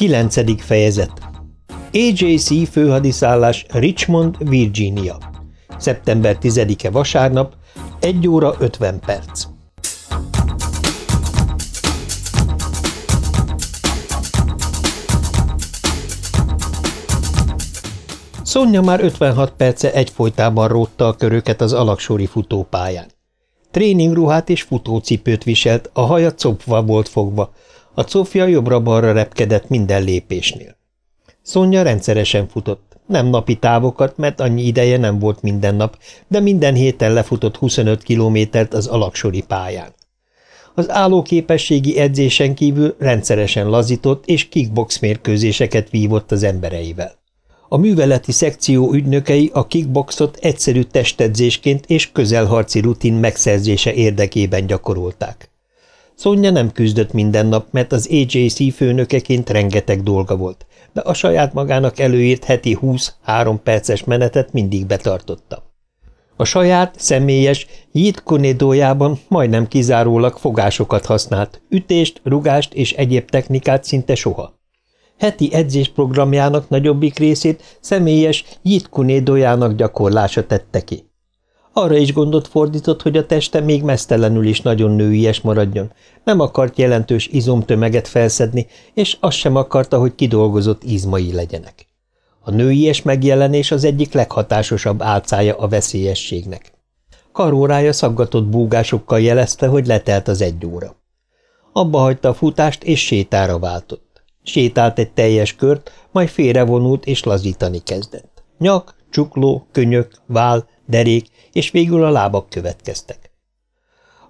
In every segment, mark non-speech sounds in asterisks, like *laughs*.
Kilencedik fejezet AJC főhadiszállás Richmond, Virginia. Szeptember 10-e vasárnap, 1 óra 50 perc. Szonya már 56 perce egyfolytában rótta a köröket az alaksori futópályán. Tréningruhát és futócipőt viselt, a haja copva volt fogva, a cofja jobbra-balra repkedett minden lépésnél. Szonya rendszeresen futott, nem napi távokat, mert annyi ideje nem volt minden nap, de minden héten lefutott 25 kilométert az alaksori pályán. Az állóképességi edzésen kívül rendszeresen lazított és kickbox mérkőzéseket vívott az embereivel. A műveleti szekció ügynökei a kickboxot egyszerű testedzésként és közelharci rutin megszerzése érdekében gyakorolták. Szonya nem küzdött minden nap, mert az AJC főnökeként rengeteg dolga volt, de a saját magának előírt heti 20-3 perces menetet mindig betartotta. A saját, személyes, jitkonédójában majdnem kizárólag fogásokat használt, ütést, rugást és egyéb technikát szinte soha. Heti edzésprogramjának nagyobbik részét személyes jitkunédójának gyakorlása tette ki. Arra is gondot fordított, hogy a teste még mesztelenül is nagyon nőies maradjon. Nem akart jelentős izomtömeget felszedni, és azt sem akarta, hogy kidolgozott izmai legyenek. A nőies megjelenés az egyik leghatásosabb álcája a veszélyességnek. Karórája szaggatott búgásokkal jelezte, hogy letelt az egy óra. Abba hagyta a futást, és sétára váltott. Sétált egy teljes kört, majd félrevonult és lazítani kezdett. Nyak, csukló, könyök, vál, derék, és végül a lábak következtek.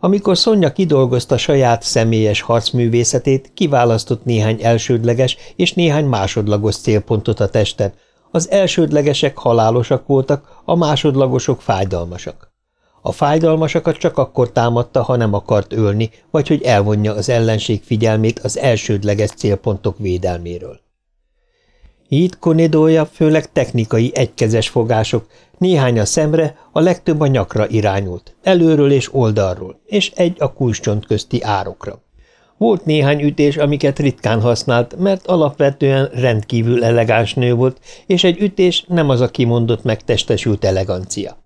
Amikor Szonya kidolgozta saját személyes harcművészetét, kiválasztott néhány elsődleges és néhány másodlagos célpontot a testen. Az elsődlegesek halálosak voltak, a másodlagosok fájdalmasak. A fájdalmasakat csak akkor támadta, ha nem akart ölni, vagy hogy elvonja az ellenség figyelmét az elsődleges célpontok védelméről. Így konidója főleg technikai egykezes fogások, néhány a szemre, a legtöbb a nyakra irányult, előről és oldalról, és egy a kulcscsont közti árokra. Volt néhány ütés, amiket ritkán használt, mert alapvetően rendkívül elegáns nő volt, és egy ütés nem az a kimondott megtestesült elegancia.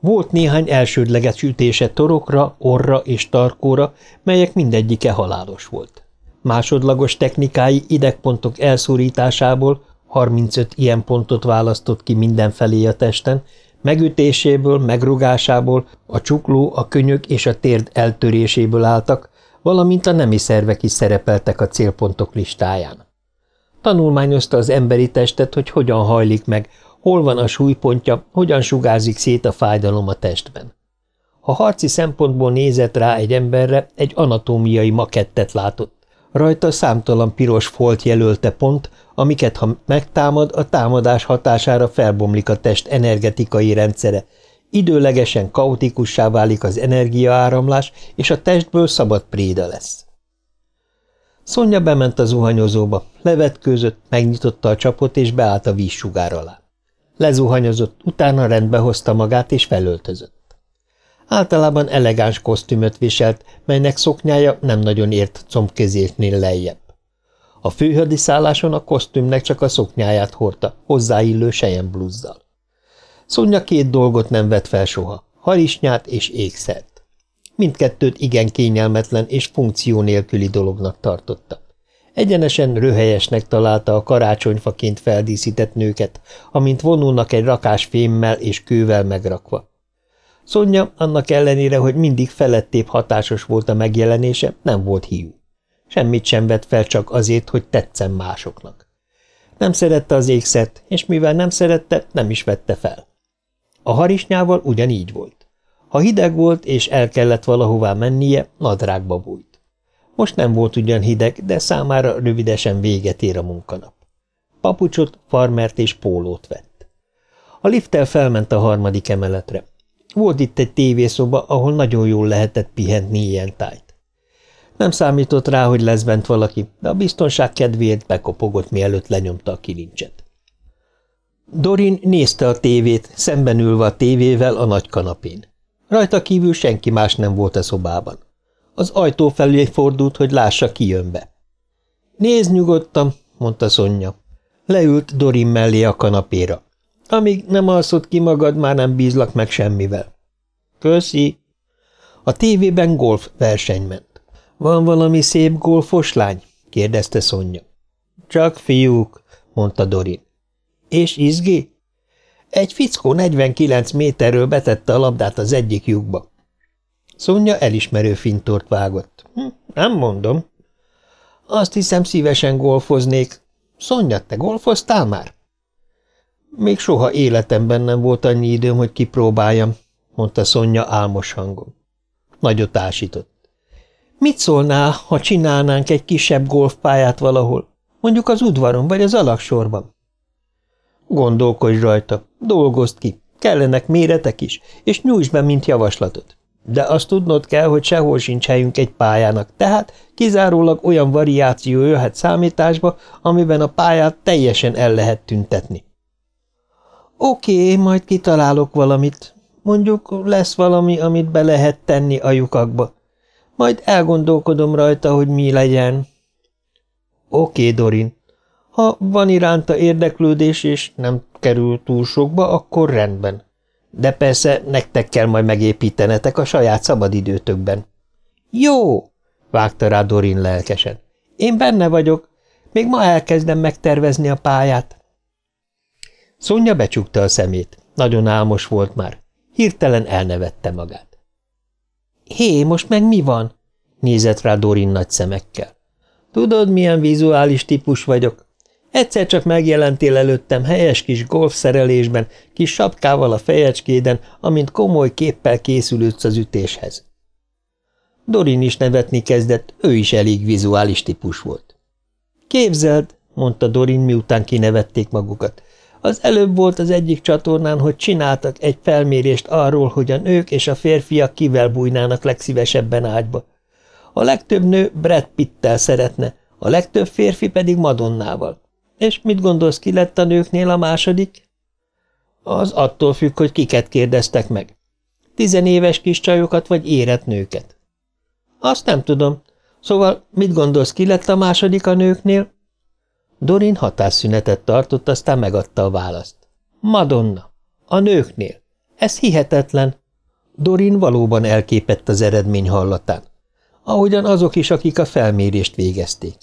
Volt néhány elsődleges ütése torokra, orra és tarkóra, melyek mindegyike halálos volt. Másodlagos technikái idegpontok elszúrításából 35 ilyen pontot választott ki mindenfelé a testen, megütéséből, megrugásából, a csukló, a könyök és a térd eltöréséből álltak, valamint a nemi szervek is szerepeltek a célpontok listáján. Tanulmányozta az emberi testet, hogy hogyan hajlik meg, hol van a súlypontja, hogyan sugárzik szét a fájdalom a testben. Ha harci szempontból nézett rá egy emberre, egy anatómiai makettet látott. Rajta számtalan piros folt jelölte pont, amiket ha megtámad, a támadás hatására felbomlik a test energetikai rendszere, időlegesen kaotikussá válik az energiaáramlás, és a testből szabad préda lesz. Szonya bement a zuhanyozóba, levetkőzött, megnyitotta a csapot és beállt a vízsugár alá. Lezuhanyozott, utána rendbe hozta magát és felöltözött. Általában elegáns kosztümöt viselt, melynek szoknyája nem nagyon ért combkezésnél lejjebb. A főhadiszálláson a kosztümnek csak a szoknyáját hordta, hozzáillő sejem blúzzal. Szonya két dolgot nem vett fel soha, harisnyát és ékszert. Mindkettőt igen kényelmetlen és funkció nélküli dolognak tartotta. Egyenesen röhelyesnek találta a karácsonyfaként feldíszített nőket, amint vonulnak egy rakás fémmel és kővel megrakva. Szonya, annak ellenére, hogy mindig felettébb hatásos volt a megjelenése, nem volt hiú. Semmit sem vett fel csak azért, hogy tetszen másoknak. Nem szerette az ékszert, és mivel nem szerette, nem is vette fel. A harisnyával ugyanígy volt. Ha hideg volt, és el kellett valahová mennie, nadrágba bújt. Most nem volt ugyan hideg, de számára rövidesen véget ér a munkanap. Papucsot, farmert és pólót vett. A lifttel felment a harmadik emeletre. Volt itt egy tévészoba, ahol nagyon jól lehetett pihenni ilyen tájt. Nem számított rá, hogy lesz bent valaki, de a biztonság kedvéért bekopogott, mielőtt lenyomta a kilincset. Dorin nézte a tévét, szemben ülve a tévével a nagy kanapén. Rajta kívül senki más nem volt a szobában. Az ajtó felé fordult, hogy lássa, ki jön be. – Nézd nyugodtan! – mondta Szonya. Leült Dorin mellé a kanapéra. Amíg nem alszod ki magad, már nem bízlak meg semmivel. Köszi. A tévében golf verseny ment. Van valami szép golfos lány? kérdezte Szonya. Csak fiúk, mondta Dorin. És izgi? Egy fickó 49 méterről betette a labdát az egyik lyukba. Szonya elismerő fintort vágott. Hm, nem mondom. Azt hiszem, szívesen golfoznék. Szonya, te golfoztál már? Még soha életemben nem volt annyi időm, hogy kipróbáljam, mondta Szonya álmos hangon. Nagyot ásított. Mit szólnál, ha csinálnánk egy kisebb golfpályát valahol? Mondjuk az udvaron vagy az alaksorban? Gondolkodj rajta, dolgozd ki, kellenek méretek is, és nyújtsd be, mint javaslatot. De azt tudnod kell, hogy sehol sincs helyünk egy pályának, tehát kizárólag olyan variáció jöhet számításba, amiben a pályát teljesen el lehet tüntetni. Oké, majd kitalálok valamit. Mondjuk lesz valami, amit be lehet tenni a lyukakba. Majd elgondolkodom rajta, hogy mi legyen. Oké, Dorin. Ha van iránta érdeklődés, és nem kerül túl sokba, akkor rendben. De persze nektek kell majd megépítenetek a saját szabadidőtökben. Jó, vágta rá Dorin lelkesen. Én benne vagyok. Még ma elkezdem megtervezni a pályát. Szonya becsukta a szemét. Nagyon álmos volt már. Hirtelen elnevette magát. Hé, most meg mi van? nézett rá Dorin nagy szemekkel. Tudod, milyen vizuális típus vagyok? Egyszer csak megjelentél előttem helyes kis golfszerelésben, kis sapkával a fejecskéden, amint komoly képpel készülődsz az ütéshez. Dorin is nevetni kezdett, ő is elég vizuális típus volt. Képzeld, mondta Dorin, miután kinevették magukat. Az előbb volt az egyik csatornán, hogy csináltak egy felmérést arról, hogy a nők és a férfiak kivel bújnának legszívesebben ágyba. A legtöbb nő Brad Pittel szeretne, a legtöbb férfi pedig Madonnával. És mit gondolsz, ki lett a nőknél a második? Az attól függ, hogy kiket kérdeztek meg. Tizenéves kis csajokat vagy érett nőket. Azt nem tudom. Szóval mit gondolsz, ki lett a második a nőknél? Dorin hatásszünetet tartott, aztán megadta a választ. Madonna. A nőknél. Ez hihetetlen. Dorin valóban elképett az eredmény hallatán. Ahogyan azok is, akik a felmérést végezték.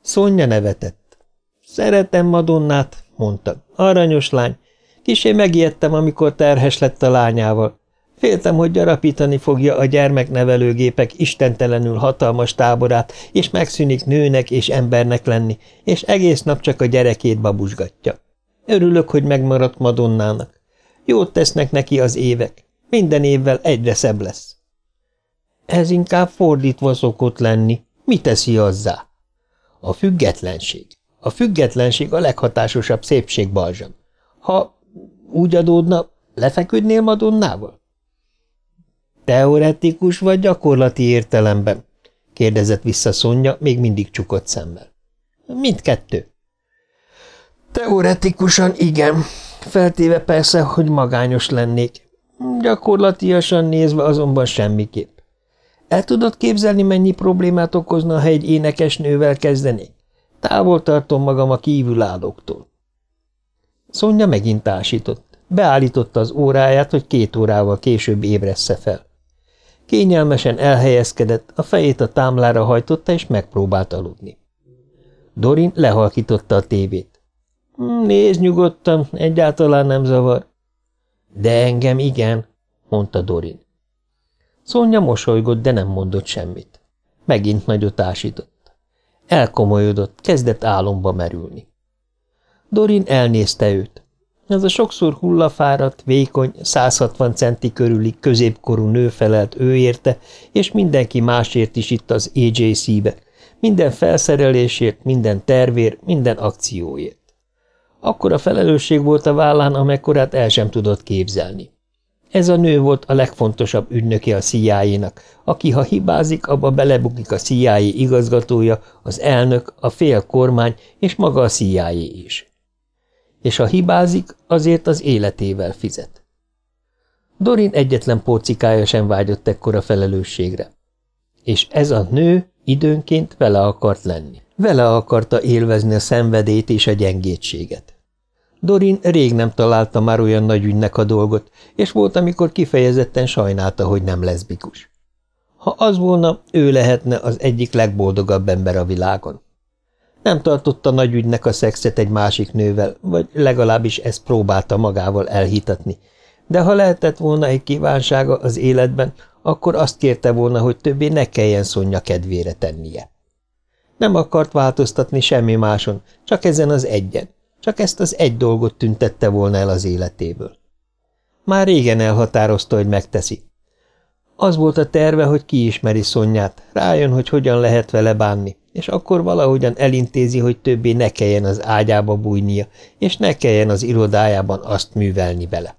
Szonya nevetett. Szeretem Madonnát, mondta. Aranyos lány. Kisé megijedtem, amikor terhes lett a lányával. Féltem, hogy gyarapítani fogja a gyermeknevelőgépek istentelenül hatalmas táborát, és megszűnik nőnek és embernek lenni, és egész nap csak a gyerekét babusgatja. Örülök, hogy megmaradt Madonnának. Jót tesznek neki az évek. Minden évvel egyre szebb lesz. Ez inkább fordítva szokott lenni. Mi teszi azzá? A függetlenség. A függetlenség a leghatásosabb szépségbalzsam. Ha úgy adódna, lefeküdnél Madonnával? Teoretikus vagy gyakorlati értelemben? kérdezett vissza Szonya, még mindig csukott szemmel. Mindkettő. Teoretikusan igen, feltéve persze, hogy magányos lennék. Gyakorlatiasan nézve azonban semmiképp. El tudod képzelni, mennyi problémát okozna, ha egy énekesnővel kezdenék? Távol tartom magam a kívülállóktól. Szonya megint ásított. Beállította az óráját, hogy két órával később ébressze fel. Kényelmesen elhelyezkedett, a fejét a támlára hajtotta, és megpróbált aludni. Dorin lehalkította a tévét. Hm, – Nézd nyugodtan, egyáltalán nem zavar. – De engem igen – mondta Dorin. Szonya mosolygott, de nem mondott semmit. Megint nagyot ásított. Elkomolyodott, kezdett álomba merülni. Dorin elnézte őt. Ez a sokszor hullafáradt, vékony, 160 centi körüli középkorú nő felelt ő érte, és mindenki másért is itt az AJC-be, minden felszerelésért, minden tervér, minden akcióért. Akkor a felelősség volt a vállán, amekkorát el sem tudott képzelni. Ez a nő volt a legfontosabb ügynöke a CIA-nak, aki ha hibázik, abba belebukik a CIA igazgatója, az elnök, a fél kormány és maga a CIA is. És ha hibázik, azért az életével fizet. Dorin egyetlen porcikája sem vágyott ekkora felelősségre. És ez a nő időnként vele akart lenni. Vele akarta élvezni a szenvedét és a gyengétséget. Dorin rég nem találta már olyan nagy ügynek a dolgot, és volt, amikor kifejezetten sajnálta, hogy nem leszbikus. Ha az volna, ő lehetne az egyik legboldogabb ember a világon. Nem tartotta nagy ügynek a szexet egy másik nővel, vagy legalábbis ezt próbálta magával elhitatni, de ha lehetett volna egy kívánsága az életben, akkor azt kérte volna, hogy többé ne kelljen Szonya kedvére tennie. Nem akart változtatni semmi máson, csak ezen az egyen, csak ezt az egy dolgot tüntette volna el az életéből. Már régen elhatározta, hogy megteszi. Az volt a terve, hogy kiismeri Szonyát, rájön, hogy hogyan lehet vele bánni, és akkor valahogyan elintézi, hogy többé ne kelljen az ágyába bújnia, és ne kelljen az irodájában azt művelni bele.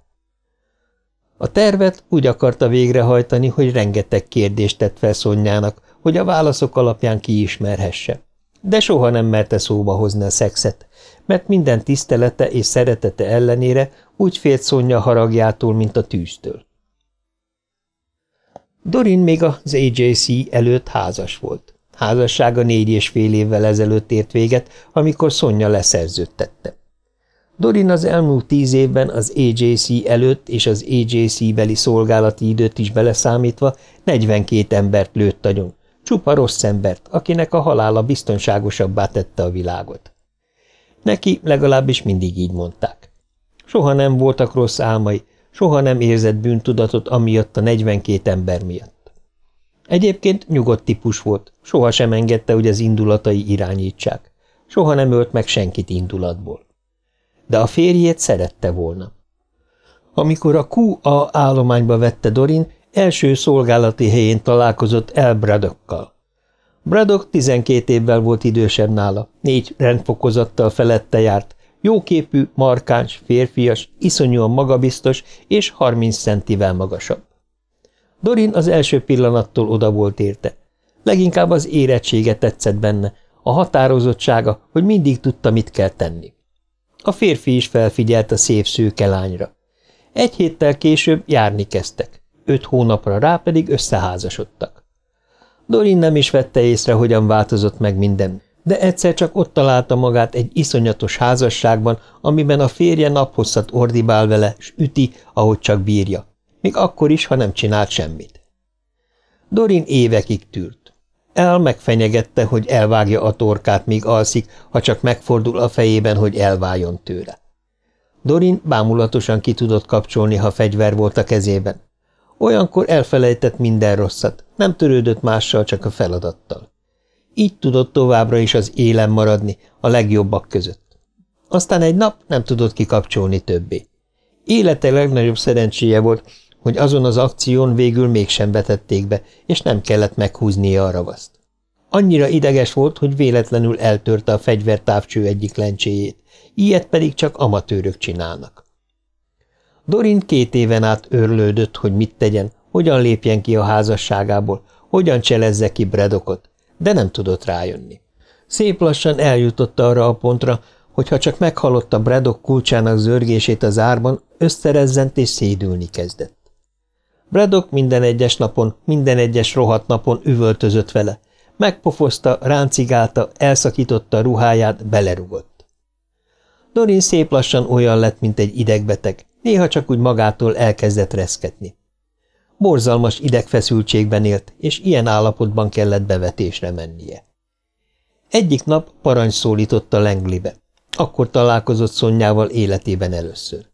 A tervet úgy akarta végrehajtani, hogy rengeteg kérdést tett fel Szonyának, hogy a válaszok alapján kiismerhesse. De soha nem merte szóba hozni a szexet, mert minden tisztelete és szeretete ellenére úgy félt Szonya haragjától, mint a tűztől. Dorin még az AJC előtt házas volt. Házassága négy és fél évvel ezelőtt ért véget, amikor Szonya leszerződtette. Dorin az elmúlt tíz évben az AJC előtt és az AJC-beli szolgálati időt is beleszámítva 42 embert lőtt agyon, csupa rossz embert, akinek a halála biztonságosabbá tette a világot. Neki legalábbis mindig így mondták. Soha nem voltak rossz álmai, soha nem érzett bűntudatot amiatt a 42 ember miatt. Egyébként nyugodt típus volt, soha sem engedte, hogy az indulatai irányítsák. Soha nem ölt meg senkit indulatból de a férjét szerette volna. Amikor a QA állományba vette Dorin, első szolgálati helyén találkozott El Bradockkal. Braddock 12 évvel volt idősebb nála, négy rendfokozattal felette járt, jóképű, markáns, férfias, iszonyúan magabiztos és 30 centivel magasabb. Dorin az első pillanattól oda volt érte. Leginkább az érettsége tetszett benne, a határozottsága, hogy mindig tudta, mit kell tenni. A férfi is felfigyelt a szép szőke lányra. Egy héttel később járni kezdtek, öt hónapra rá pedig összeházasodtak. Dorin nem is vette észre, hogyan változott meg minden, de egyszer csak ott találta magát egy iszonyatos házasságban, amiben a férje naphosszat ordibál vele, s üti, ahogy csak bírja, még akkor is, ha nem csinált semmit. Dorin évekig tűrt. El megfenyegette, hogy elvágja a torkát, míg alszik, ha csak megfordul a fejében, hogy elváljon tőle. Dorin bámulatosan ki tudott kapcsolni, ha fegyver volt a kezében. Olyankor elfelejtett minden rosszat, nem törődött mással, csak a feladattal. Így tudott továbbra is az élen maradni, a legjobbak között. Aztán egy nap nem tudott kikapcsolni többé. Élete legnagyobb szerencséje volt, hogy azon az akción végül mégsem vetették be, és nem kellett meghúznia a ravaszt. Annyira ideges volt, hogy véletlenül eltörte a fegyvertávcső egyik lencséjét, ilyet pedig csak amatőrök csinálnak. Dorin két éven át örlődött, hogy mit tegyen, hogyan lépjen ki a házasságából, hogyan cselezze ki Bredokot, de nem tudott rájönni. Szép lassan eljutott arra a pontra, hogy ha csak meghallotta Bredok kulcsának zörgését az árban, összerezzent és szédülni kezdett. Braddock minden egyes napon, minden egyes rohadt napon üvöltözött vele. Megpofozta, ráncigálta, elszakította ruháját, belerugott. Dorin szép lassan olyan lett, mint egy idegbeteg, néha csak úgy magától elkezdett reszketni. Borzalmas idegfeszültségben élt, és ilyen állapotban kellett bevetésre mennie. Egyik nap parancs szólította Lenglibe. Akkor találkozott Szonyával életében először.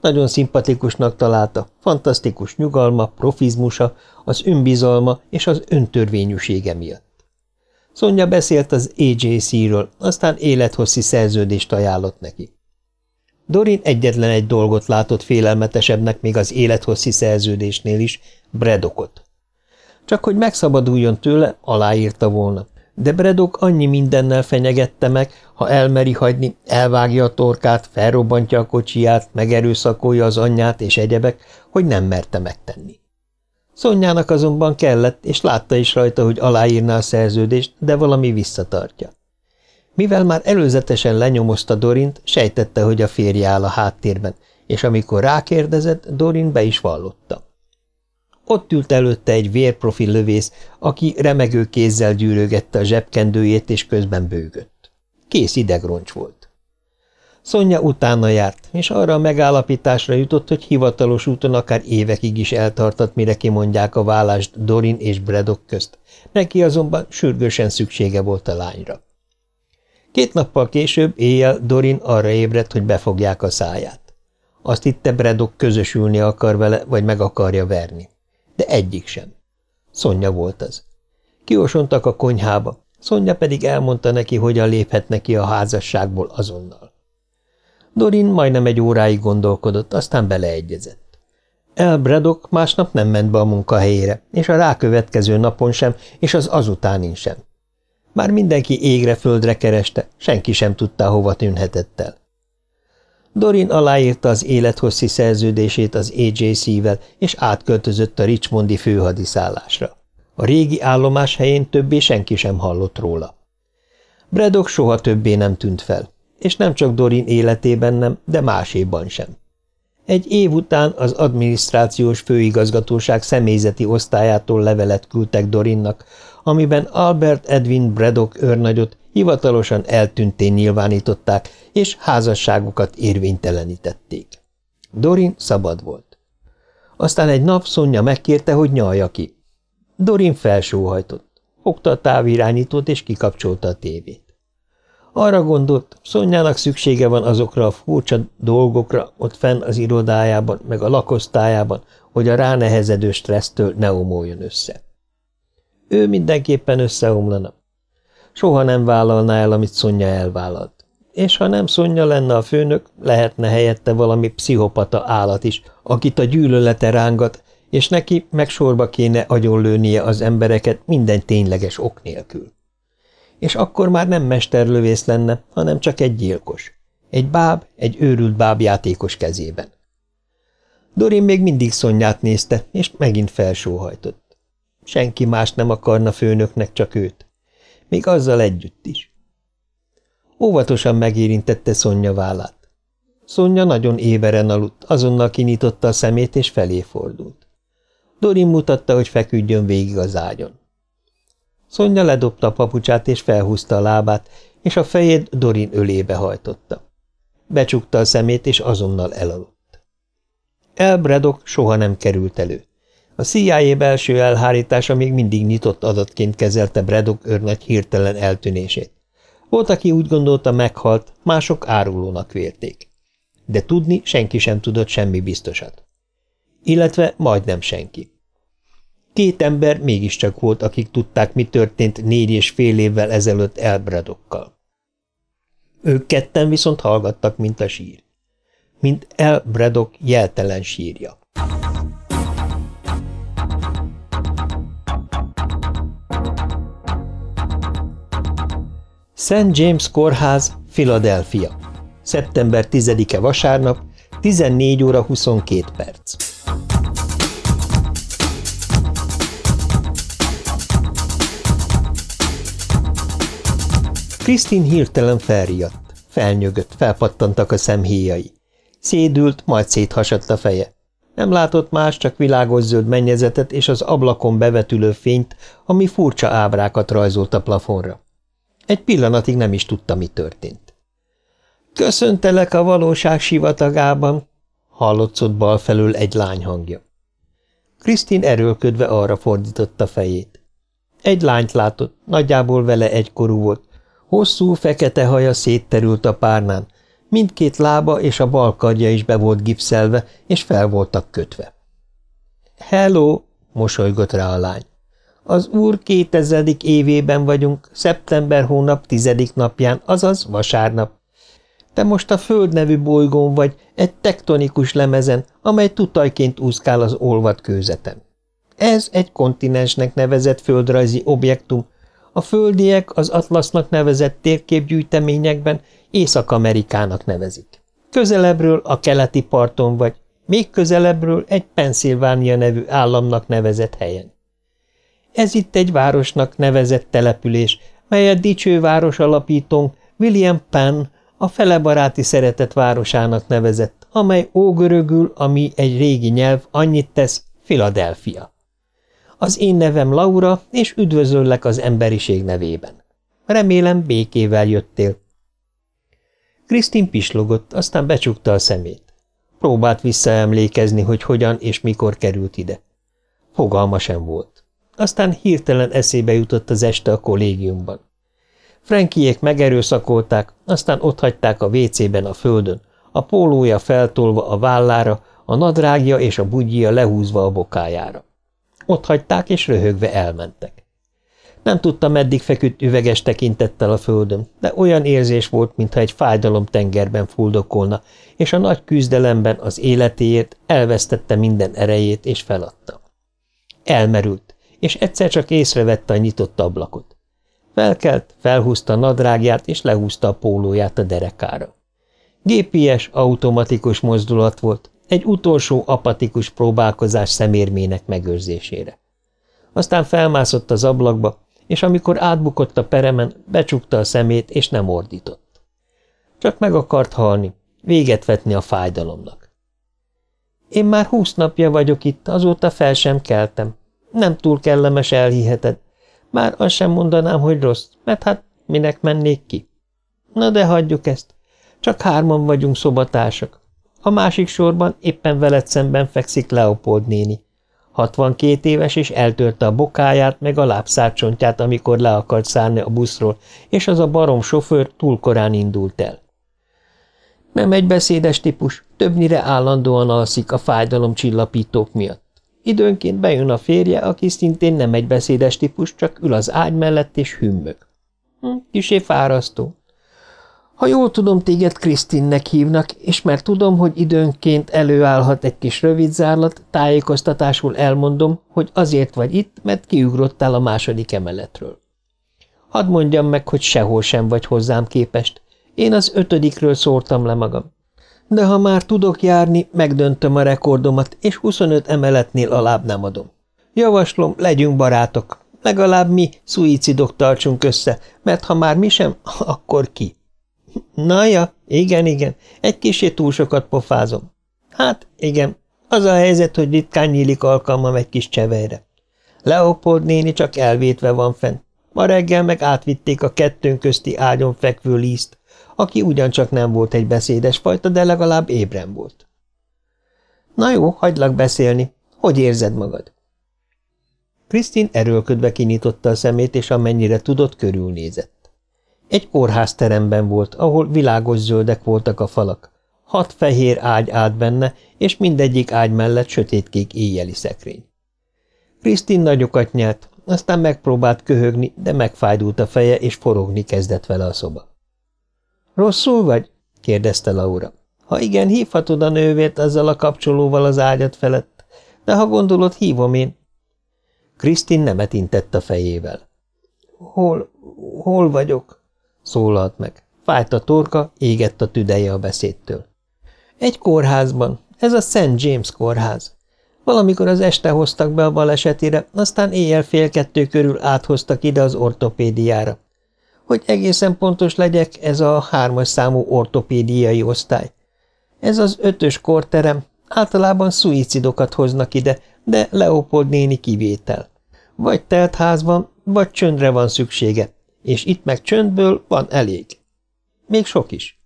Nagyon szimpatikusnak találta, fantasztikus nyugalma, profizmusa, az önbizalma és az öntörvényűsége miatt. Szonya beszélt az AJC-ről, aztán élethosszi szerződést ajánlott neki. Dorin egyetlen egy dolgot látott félelmetesebbnek még az élethosszi szerződésnél is, Bredokot. Csak hogy megszabaduljon tőle, aláírta volna, de Bredok annyi mindennel fenyegette meg, ha elmeri hagyni, elvágja a torkát, felrobbantja a kocsiját, megerőszakolja az anyját és egyebek, hogy nem merte megtenni. Szonyának azonban kellett, és látta is rajta, hogy aláírná a szerződést, de valami visszatartja. Mivel már előzetesen lenyomozta Dorint, sejtette, hogy a férje áll a háttérben, és amikor rákérdezett, Dorin be is vallotta. Ott ült előtte egy vérprofi lövész, aki remegő kézzel gyűrögette a zsebkendőjét, és közben bőgött. Kész idegroncs volt. Szonya utána járt, és arra a megállapításra jutott, hogy hivatalos úton akár évekig is eltartott, mire kimondják a vállást Dorin és Bredok közt. Neki azonban sürgősen szüksége volt a lányra. Két nappal később éjjel Dorin arra ébredt, hogy befogják a száját. Azt hitte Bredok közösülni akar vele, vagy meg akarja verni. De egyik sem. Szonya volt az. Kiosontak a konyhába, Szonya pedig elmondta neki, hogyan léphet neki a házasságból azonnal. Dorin majdnem egy óráig gondolkodott, aztán beleegyezett. El Bredok másnap nem ment be a munkahelyére, és a rákövetkező napon sem, és az azutánin sem. Már mindenki égre-földre kereste, senki sem tudta, hova tűnhetett el. Dorin aláírta az élethosszi szerződését az AJC-vel, és átköltözött a Richmondi főhadiszállásra. A régi állomás helyén többé senki sem hallott róla. Bredok soha többé nem tűnt fel, és nem csak Dorin életében nem, de máséban sem. Egy év után az adminisztrációs főigazgatóság személyzeti osztályától levelet küldtek Dorinnak, amiben Albert Edwin Braddock őrnagyot hivatalosan eltűntén nyilvánították, és házasságukat érvénytelenítették. Dorin szabad volt. Aztán egy nap Szonya megkérte, hogy nyalja ki. Dorin felsóhajtott, fogta a távirányítót és kikapcsolta a tévét. Arra gondolt, Szonyának szüksége van azokra a furcsa dolgokra ott fenn az irodájában, meg a lakosztályában, hogy a ránehezedő stressztől ne omoljon össze. Ő mindenképpen összeomlana. Soha nem vállalná el, amit Szonya elvállalt. És ha nem Szonya lenne a főnök, lehetne helyette valami pszichopata állat is, akit a gyűlölete rángat, és neki meg sorba kéne agyonlőnie az embereket minden tényleges ok nélkül és akkor már nem mesterlövész lenne, hanem csak egy gyilkos. Egy báb, egy őrült bábjátékos kezében. Dorin még mindig szonyát nézte, és megint felsóhajtott. Senki más nem akarna főnöknek, csak őt. Még azzal együtt is. Óvatosan megérintette Szonya vállát. Szonya nagyon éberen aludt, azonnal kinyitotta a szemét, és felé fordult. Dorin mutatta, hogy feküdjön végig az ágyon. Szonya ledobta a papucsát és felhúzta a lábát, és a fejét Dorin ölébe hajtotta. Becsukta a szemét, és azonnal elaludt. El Braddock soha nem került elő. A CIA belső elhárítása még mindig nyitott adatként kezelte Braddock őrnagy hirtelen eltűnését. Volt, aki úgy gondolta meghalt, mások árulónak vélték. De tudni senki sem tudott semmi biztosat. Illetve majdnem senki. Két ember mégiscsak volt, akik tudták, mi történt négy és fél évvel ezelőtt Elbradokkal. Ők ketten viszont hallgattak, mint a sír. Mint Elbradok jeltelen sírja. St. James Kórház, Philadelphia. Szeptember 10-e vasárnap, 14 óra 22 perc. Krisztin hirtelen felriadt, felnyögött, felpattantak a szemhéjai. Szédült, majd széthasadt a feje. Nem látott más, csak világos zöld mennyezetet és az ablakon bevetülő fényt, ami furcsa ábrákat rajzolt a plafonra. Egy pillanatig nem is tudta, mi történt. – Köszöntelek a valóság sivatagában! – hallotszott bal felől egy lány hangja. Krisztin erőlködve arra fordította fejét. Egy lányt látott, nagyjából vele egykorú volt, Hosszú, fekete haja szétterült a párnán, mindkét lába és a bal karja is be volt gipszelve, és fel voltak kötve. – Hello! – mosolygott rá a lány. – Az úr kétezedik évében vagyunk, szeptember hónap tizedik napján, azaz vasárnap. Te most a Föld nevű bolygón vagy, egy tektonikus lemezen, amely tutajként úszkál az olvad kőzeten. Ez egy kontinensnek nevezett földrajzi objektum, a földiek az Atlasznak nevezett térképgyűjteményekben Észak-Amerikának nevezik. Közelebbről a keleti parton vagy, még közelebbről egy Pennsylvania nevű államnak nevezett helyen. Ez itt egy városnak nevezett település, melyet dicső város alapítónk William Penn a felebaráti szeretet városának nevezett, amely ógörögül, ami egy régi nyelv, annyit tesz, Philadelphia. Az én nevem Laura, és üdvözöllek az emberiség nevében. Remélem békével jöttél. Krisztin pislogott, aztán becsukta a szemét. Próbált visszaemlékezni, hogy hogyan és mikor került ide. Fogalma sem volt. Aztán hirtelen eszébe jutott az este a kollégiumban. Frankiék megerőszakolták, aztán otthagyták a vécében a földön, a pólója feltolva a vállára, a nadrágja és a bugyja lehúzva a bokájára. Ott hagyták, és röhögve elmentek. Nem tudta, meddig feküdt üveges tekintettel a földön, de olyan érzés volt, mintha egy fájdalom tengerben fuldokolna, és a nagy küzdelemben az életéért elvesztette minden erejét, és feladta. Elmerült, és egyszer csak észrevette a nyitott ablakot. Felkelt, felhúzta nadrágját, és lehúzta a pólóját a derekára. Gépies, automatikus mozdulat volt, egy utolsó apatikus próbálkozás szemérmének megőrzésére. Aztán felmászott az ablakba, és amikor átbukott a peremen, becsukta a szemét, és nem ordított. Csak meg akart halni, véget vetni a fájdalomnak. Én már húsz napja vagyok itt, azóta fel sem keltem. Nem túl kellemes elhiheted. Már azt sem mondanám, hogy rossz, mert hát minek mennék ki. Na de hagyjuk ezt. Csak hárman vagyunk szobatársak. A másik sorban éppen veled szemben fekszik Leopold néni. 62 éves, és eltörte a bokáját, meg a lábszárcsontját, amikor le akart szállni a buszról, és az a barom sofőr túl korán indult el. Nem egy beszédes típus, többnyire állandóan alszik a fájdalom csillapítók miatt. Időnként bejön a férje, aki szintén nem egy beszédes típus, csak ül az ágy mellett és hümmög. Hm, kisé fárasztó. Ha jól tudom, téged Krisztinnek hívnak, és mert tudom, hogy időnként előállhat egy kis rövid zárlat, tájékoztatásul elmondom, hogy azért vagy itt, mert kiugrottál a második emeletről. Hadd mondjam meg, hogy sehol sem vagy hozzám képest. Én az ötödikről szórtam le magam. De ha már tudok járni, megdöntöm a rekordomat, és 25 emeletnél alább nem adom. Javaslom, legyünk barátok. Legalább mi, szuicidok tartsunk össze, mert ha már mi sem, *laughs* akkor ki? Na ja, igen, igen, egy kicsit túl sokat pofázom. Hát, igen, az a helyzet, hogy ritkán nyílik alkalmam egy kis csevejre. Leopold néni csak elvétve van fent. Ma reggel meg átvitték a kettőnk közti ágyon fekvő lízt, aki ugyancsak nem volt egy beszédes fajta, de legalább ébren volt. Na jó, hagylak beszélni. Hogy érzed magad? Krisztin erőlködve kinyitotta a szemét, és amennyire tudott, körülnézett. Egy kórházteremben volt, ahol világos zöldek voltak a falak. Hat fehér ágy állt benne, és mindegyik ágy mellett sötétkék éjjeli szekrény. Krisztin nagyokat nyelt, aztán megpróbált köhögni, de megfájdult a feje, és forogni kezdett vele a szoba. – Rosszul vagy? – kérdezte Laura. – Ha igen, hívhatod a nővért azzal a kapcsolóval az ágyat felett, de ha gondolod, hívom én. Krisztin nemet intett a fejével. – Hol, hol vagyok? szólalt meg. Fájt a torka, égett a tüdeje a beszédtől. Egy kórházban. Ez a St. James kórház. Valamikor az este hoztak be a balesetére, aztán éjjel fél kettő körül áthoztak ide az ortopédiára. Hogy egészen pontos legyek, ez a hármas számú ortopédiai osztály. Ez az ötös korterem, általában szuicidokat hoznak ide, de Leopold néni kivétel. Vagy telt házban, vagy csöndre van szüksége, és itt meg csöndből van elég. Még sok is.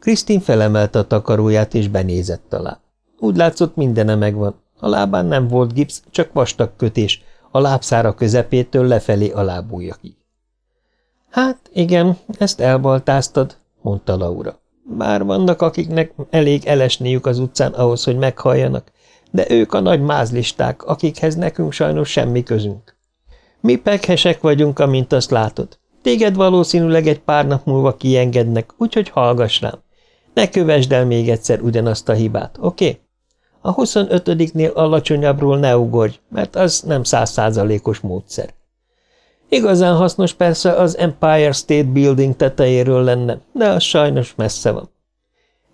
Krisztin felemelte a takaróját, és benézett alá. Úgy látszott, mindene megvan. A lábán nem volt gipsz, csak vastag kötés, a lábszára közepétől lefelé a lábújakig. Hát igen, ezt elbaltáztad, mondta Laura. Bár vannak, akiknek elég elesniük az utcán ahhoz, hogy meghalljanak, de ők a nagy mázlisták, akikhez nekünk sajnos semmi közünk. Mi pekhesek vagyunk, amint azt látod. Téged valószínűleg egy pár nap múlva kiengednek, úgyhogy hallgass rám. Ne kövesd el még egyszer ugyanazt a hibát, oké? Okay? A 25-nél alacsonyabbról ne ugorj, mert az nem százszázalékos módszer. Igazán hasznos persze az Empire State Building tetejéről lenne, de az sajnos messze van.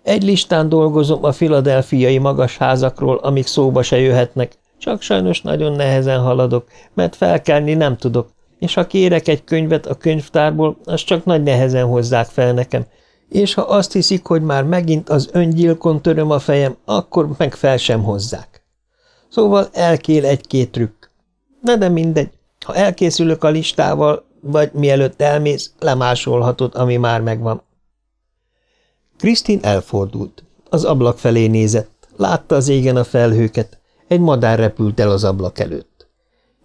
Egy listán dolgozom a filadelfiai magas házakról, amik szóba se jöhetnek, csak sajnos nagyon nehezen haladok, mert felkelni nem tudok, és ha kérek egy könyvet a könyvtárból, az csak nagy nehezen hozzák fel nekem, és ha azt hiszik, hogy már megint az öngyilkon töröm a fejem, akkor meg fel sem hozzák. Szóval elkél egy-két trükk. Na de mindegy, ha elkészülök a listával, vagy mielőtt elmész, lemásolhatod, ami már megvan. Krisztin elfordult. Az ablak felé nézett. Látta az égen a felhőket. Egy madár repült el az ablak előtt.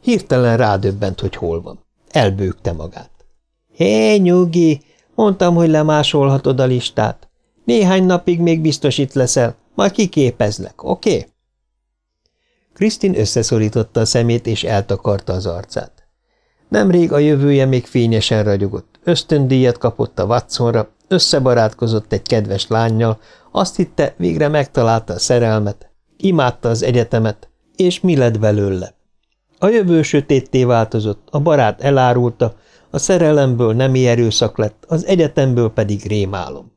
Hirtelen rádöbbent, hogy hol van. Elbőgte magát. Hé, nyugi! Mondtam, hogy lemásolhatod a listát. Néhány napig még biztos itt leszel, majd kiképezlek, oké? Okay? Krisztin összeszorította a szemét, és eltakarta az arcát. Nemrég a jövője még fényesen ragyogott, ösztöndíjat kapott a Watsonra, összebarátkozott egy kedves lányjal, azt hitte, végre megtalálta a szerelmet, imádta az egyetemet, és mi lett belőle? A jövő sötétté változott, a barát elárulta, a szerelemből nemi erőszak lett, az egyetemből pedig rémálom.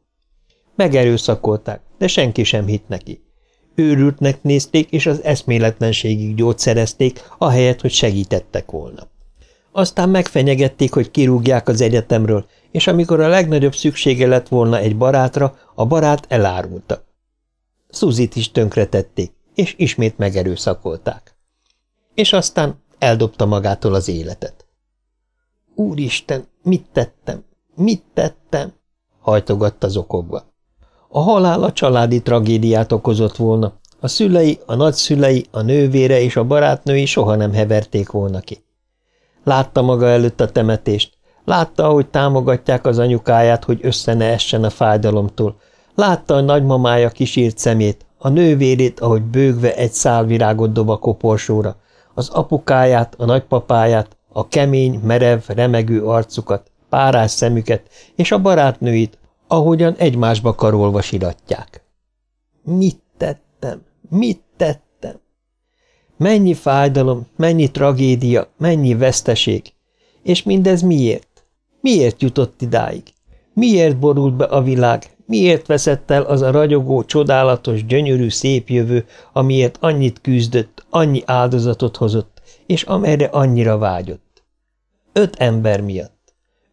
Megerőszakolták, de senki sem hitt neki. Őrültnek nézték, és az eszméletlenségig gyógyszerezték, ahelyett, hogy segítettek volna. Aztán megfenyegették, hogy kirúgják az egyetemről, és amikor a legnagyobb szüksége lett volna egy barátra, a barát elárulta. Szuzit is tönkretették, és ismét megerőszakolták. És aztán eldobta magától az életet. Úristen, mit tettem? Mit tettem? hajtogatta zokogva. A halál a családi tragédiát okozott volna. A szülei, a nagyszülei, a nővére és a barátnői soha nem heverték volna ki. Látta maga előtt a temetést, látta, ahogy támogatják az anyukáját, hogy össze ne essen a fájdalomtól, látta a nagymamája kisírt szemét, a nővérét, ahogy bőgve egy szál virágot dob a koporsóra, az apukáját, a nagypapáját, a kemény, merev, remegő arcukat, párás szemüket és a barátnőit, ahogyan egymásba karolva siratják. Mit tettem? Mit tettem? Mennyi fájdalom, mennyi tragédia, mennyi veszteség. És mindez miért? Miért jutott idáig? Miért borult be a világ? Miért veszett el az a ragyogó, csodálatos, gyönyörű, szép jövő, amiért annyit küzdött, annyi áldozatot hozott, és amelyre annyira vágyott? Öt ember miatt.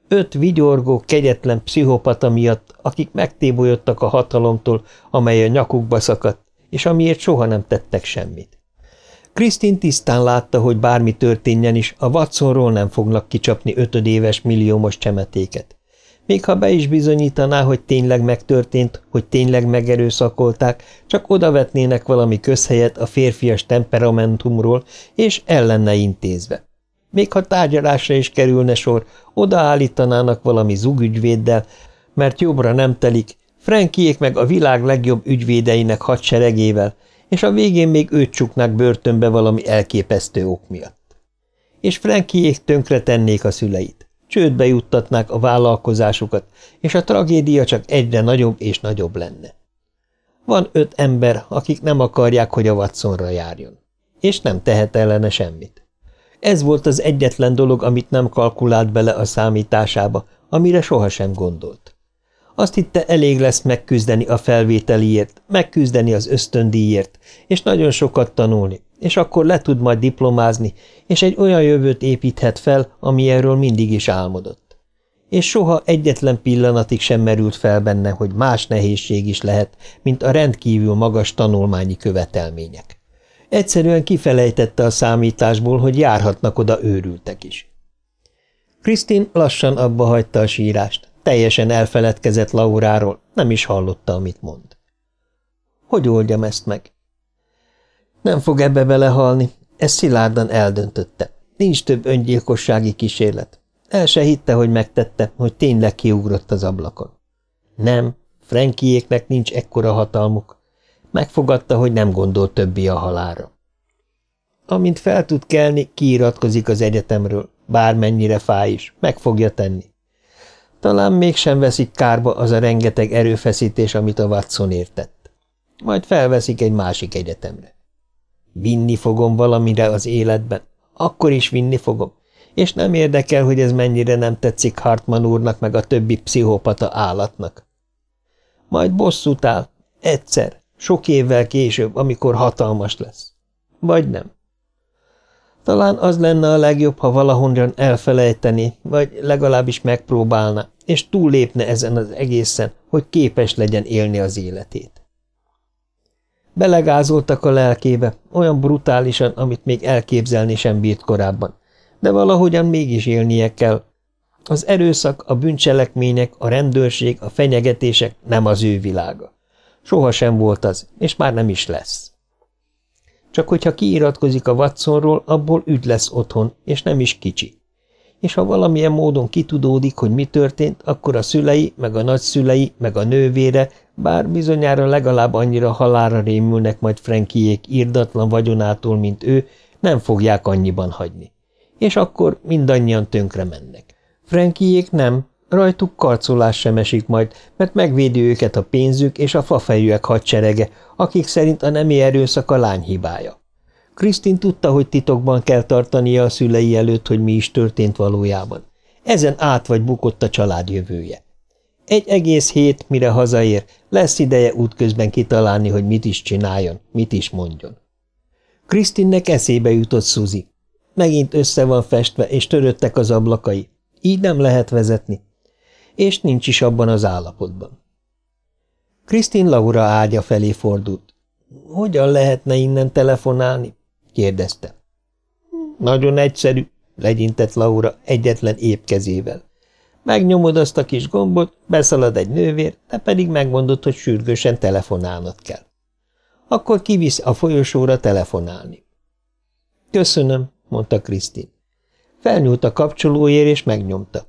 Öt vigyorgó, kegyetlen pszichopata miatt, akik megtébolyodtak a hatalomtól, amely a nyakukba szakadt, és amiért soha nem tettek semmit. Krisztin tisztán látta, hogy bármi történjen is, a Watsonról nem fognak kicsapni ötödéves milliómos csemetéket. Még ha be is bizonyítaná, hogy tényleg megtörtént, hogy tényleg megerőszakolták, csak odavetnének valami közhelyet a férfias temperamentumról, és ellenne intézve. Még ha tárgyalásra is kerülne sor, odaállítanának valami zugügyvéddel, mert jobbra nem telik, Frankiék meg a világ legjobb ügyvédeinek hadseregével, és a végén még őt csuknák börtönbe valami elképesztő ok miatt. És Frankiék tönkre tennék a szüleit, csődbe juttatnák a vállalkozásukat, és a tragédia csak egyre nagyobb és nagyobb lenne. Van öt ember, akik nem akarják, hogy a Watsonra járjon, és nem tehet ellene semmit. Ez volt az egyetlen dolog, amit nem kalkulált bele a számításába, amire sohasem gondolt. Azt hitte, elég lesz megküzdeni a felvételiért, megküzdeni az ösztöndíjért, és nagyon sokat tanulni, és akkor le tud majd diplomázni, és egy olyan jövőt építhet fel, ami erről mindig is álmodott. És soha egyetlen pillanatig sem merült fel benne, hogy más nehézség is lehet, mint a rendkívül magas tanulmányi követelmények. Egyszerűen kifelejtette a számításból, hogy járhatnak oda őrültek is. Krisztin lassan abba hagyta a sírást, teljesen elfeledkezett Lauráról, nem is hallotta, amit mond. Hogy oldjam ezt meg? Nem fog ebbe belehalni, ez szilárdan eldöntötte. Nincs több öngyilkossági kísérlet. El se hitte, hogy megtette, hogy tényleg kiugrott az ablakon. Nem, Frankiéknek nincs ekkora hatalmuk. Megfogadta, hogy nem gondol többi a halára. Amint fel tud kelni, kiiratkozik az egyetemről, bármennyire fáj is, meg fogja tenni. Talán mégsem veszik kárba az a rengeteg erőfeszítés, amit a Watson értett. Majd felveszik egy másik egyetemre. Vinni fogom valamire az életben, akkor is vinni fogom, és nem érdekel, hogy ez mennyire nem tetszik Hartman úrnak meg a többi pszichopata állatnak. Majd bosszút áll, egyszer, sok évvel később, amikor hatalmas lesz. Vagy nem. Talán az lenne a legjobb, ha valahonnan elfelejteni, vagy legalábbis megpróbálna, és túllépne ezen az egészen, hogy képes legyen élni az életét. Belegázoltak a lelkébe, olyan brutálisan, amit még elképzelni sem bírt korábban. De valahogyan mégis élnie kell. Az erőszak, a bűncselekmények, a rendőrség, a fenyegetések nem az ő világa. Soha sem volt az, és már nem is lesz. Csak hogyha kiiratkozik a Watsonról, abból ügy lesz otthon, és nem is kicsi. És ha valamilyen módon kitudódik, hogy mi történt, akkor a szülei, meg a nagyszülei, meg a nővére, bár bizonyára legalább annyira halára rémülnek majd Frankiék írdatlan vagyonától, mint ő, nem fogják annyiban hagyni. És akkor mindannyian tönkre mennek. Frankiék nem, Rajtuk karcolás sem esik majd, mert megvédi őket a pénzük és a fafejűek hadserege, akik szerint a nemi erőszak a lány hibája. Krisztin tudta, hogy titokban kell tartania a szülei előtt, hogy mi is történt valójában. Ezen át vagy bukott a család jövője. Egy egész hét, mire hazaér, lesz ideje útközben kitalálni, hogy mit is csináljon, mit is mondjon. Krisztinnek eszébe jutott Suzi. Megint össze van festve, és töröttek az ablakai. Így nem lehet vezetni és nincs is abban az állapotban. Krisztin Laura ágya felé fordult. – Hogyan lehetne innen telefonálni? – kérdezte. – Nagyon egyszerű – legyintett Laura egyetlen épp kezével. Megnyomod azt a kis gombot, beszalad egy nővér, te pedig megmondod, hogy sürgősen telefonálnod kell. Akkor kivisz a folyosóra telefonálni. Köszönöm, mondta Krisztin. Felnyúlt a kapcsolóért, és megnyomta.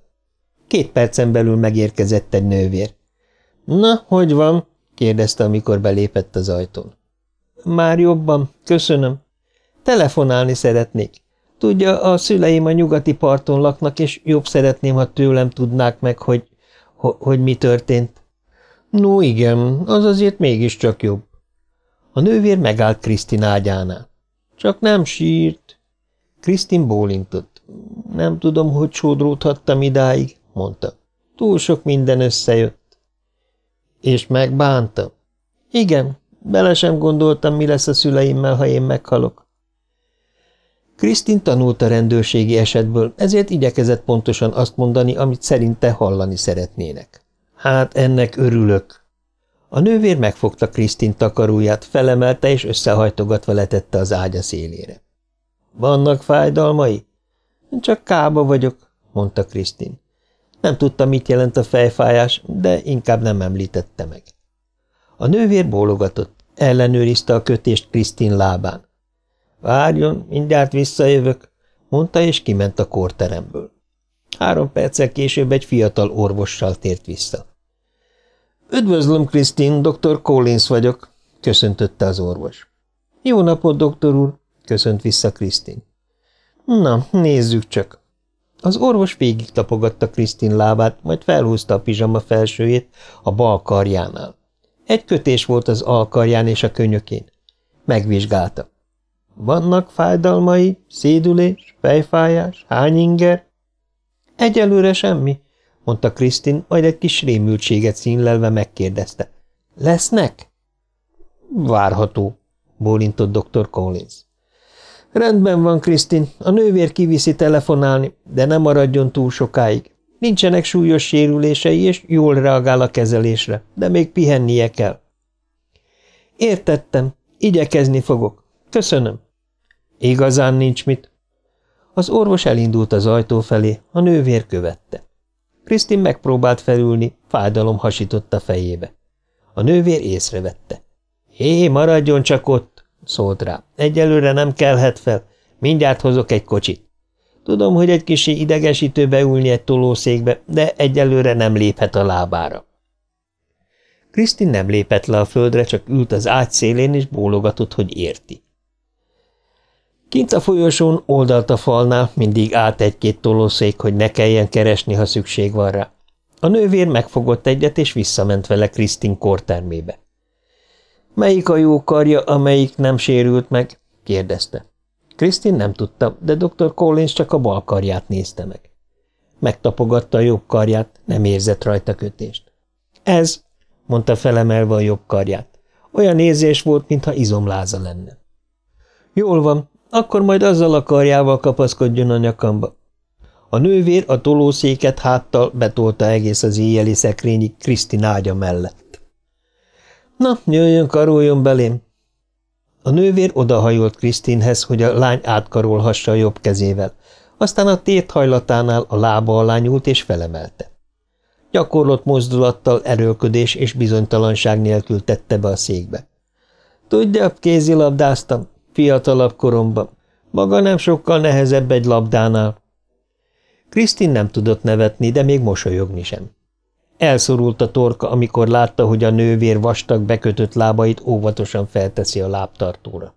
Két percen belül megérkezett egy nővér. – Na, hogy van? – kérdezte, amikor belépett az ajtón. – Már jobban, köszönöm. Telefonálni szeretnék. Tudja, a szüleim a nyugati parton laknak, és jobb szeretném, ha tőlem tudnák meg, hogy, hogy mi történt. No igen, az azért mégiscsak jobb. A nővér megállt Krisztin ágyánál. Csak nem sírt. Krisztin bólintott. Nem tudom, hogy sódródhattam idáig mondta. Túl sok minden összejött. És megbánta? Igen, bele sem gondoltam, mi lesz a szüleimmel, ha én meghalok. Krisztin tanult a rendőrségi esetből, ezért igyekezett pontosan azt mondani, amit szerinte hallani szeretnének. Hát ennek örülök. A nővér megfogta Krisztin takaróját, felemelte és összehajtogatva letette az ágya szélére. Vannak fájdalmai? Csak kába vagyok, mondta Krisztin. Nem tudta, mit jelent a fejfájás, de inkább nem említette meg. A nővér bólogatott, ellenőrizte a kötést Krisztin lábán. Várjon, mindjárt visszajövök, mondta, és kiment a kórteremből. Három perccel később egy fiatal orvossal tért vissza. Üdvözlöm, Krisztin, dr. Collins vagyok, köszöntötte az orvos. Jó napot, doktor úr, köszönt vissza Krisztin. Na, nézzük csak. Az orvos végig tapogatta Krisztin lábát, majd felhúzta a pizsama felsőjét a bal karjánál. Egy kötés volt az alkarján és a könyökén. Megvizsgálta. Vannak fájdalmai, szédülés, fejfájás, hány inger? Egyelőre semmi, mondta Krisztin, majd egy kis rémültséget színlelve megkérdezte. Lesznek? Várható, bólintott dr. Collins. Rendben van, Krisztin, a nővér kiviszi telefonálni, de nem maradjon túl sokáig. Nincsenek súlyos sérülései, és jól reagál a kezelésre, de még pihennie kell. Értettem, igyekezni fogok. Köszönöm. Igazán nincs mit. Az orvos elindult az ajtó felé, a nővér követte. Krisztin megpróbált felülni, fájdalom hasított a fejébe. A nővér észrevette. Hé, maradjon csak ott! Szólt rá. Egyelőre nem kelhet fel. Mindjárt hozok egy kocsit. Tudom, hogy egy kicsi idegesítő beülni egy tolószékbe, de egyelőre nem léphet a lábára. Krisztin nem lépett le a földre, csak ült az ágy szélén, és bólogatott, hogy érti. Kint a folyosón oldalt a falnál mindig át egy-két tolószék, hogy ne kelljen keresni, ha szükség van rá. A nővér megfogott egyet, és visszament vele Krisztin kortermébe. Melyik a jó karja, amelyik nem sérült meg? kérdezte. Krisztin nem tudta, de dr. Collins csak a bal karját nézte meg. Megtapogatta a jobb karját, nem érzett rajta kötést. Ez, mondta felemelve a jobb karját. Olyan érzés volt, mintha izomláza lenne. Jól van, akkor majd azzal a karjával kapaszkodjon a nyakamba. A nővér a tolószéket háttal betolta egész az éjjeli szekrényig Krisztin ágya mellett. Na, jöjjön, karoljon belém! A nővér odahajolt Krisztinhez, hogy a lány átkarolhassa a jobb kezével, aztán a tért hajlatánál a lába alá nyúlt és felemelte. Gyakorlott mozdulattal erőlködés és bizonytalanság nélkül tette be a székbe. Tudja, kézilabdáztam, fiatalabb koromban. Maga nem sokkal nehezebb egy labdánál. Krisztin nem tudott nevetni, de még mosolyogni sem. Elszorult a torka, amikor látta, hogy a nővér vastag bekötött lábait óvatosan felteszi a lábtartóra.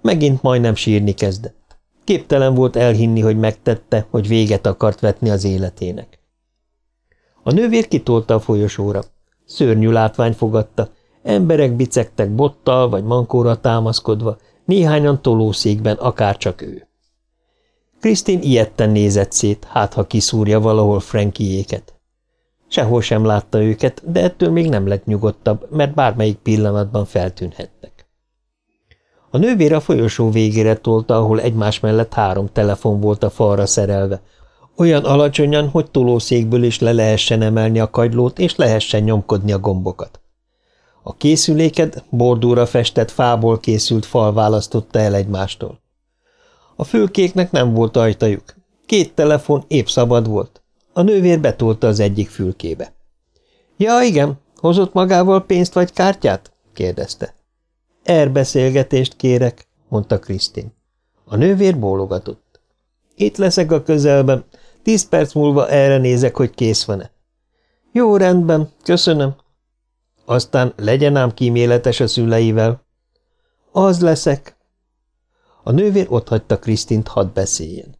Megint majdnem sírni kezdett. Képtelen volt elhinni, hogy megtette, hogy véget akart vetni az életének. A nővér kitolta a folyosóra. Szörnyű látvány fogadta, emberek bicegtek bottal vagy mankóra támaszkodva, néhányan tolószékben, akárcsak ő. Krisztin ilyetten nézett szét, hát ha kiszúrja valahol Frankiéket. Sehol sem látta őket, de ettől még nem lett nyugodtabb, mert bármelyik pillanatban feltűnhettek. A nővér a folyosó végére tolta, ahol egymás mellett három telefon volt a falra szerelve, olyan alacsonyan, hogy tolószékből is le lehessen emelni a kagylót, és lehessen nyomkodni a gombokat. A készüléket bordúra festett fából készült fal választotta el egymástól. A fülkéknek nem volt ajtajuk. Két telefon épp szabad volt. A nővér betolta az egyik fülkébe. – Ja, igen, hozott magával pénzt vagy kártyát? – kérdezte. – Erbeszélgetést kérek – mondta Krisztin. A nővér bólogatott. – Itt leszek a közelben, tíz perc múlva erre nézek, hogy kész van-e. – Jó, rendben, köszönöm. – Aztán legyen ám kíméletes a szüleivel. – Az leszek. A nővér otthagyta Krisztint, hadd beszéljen.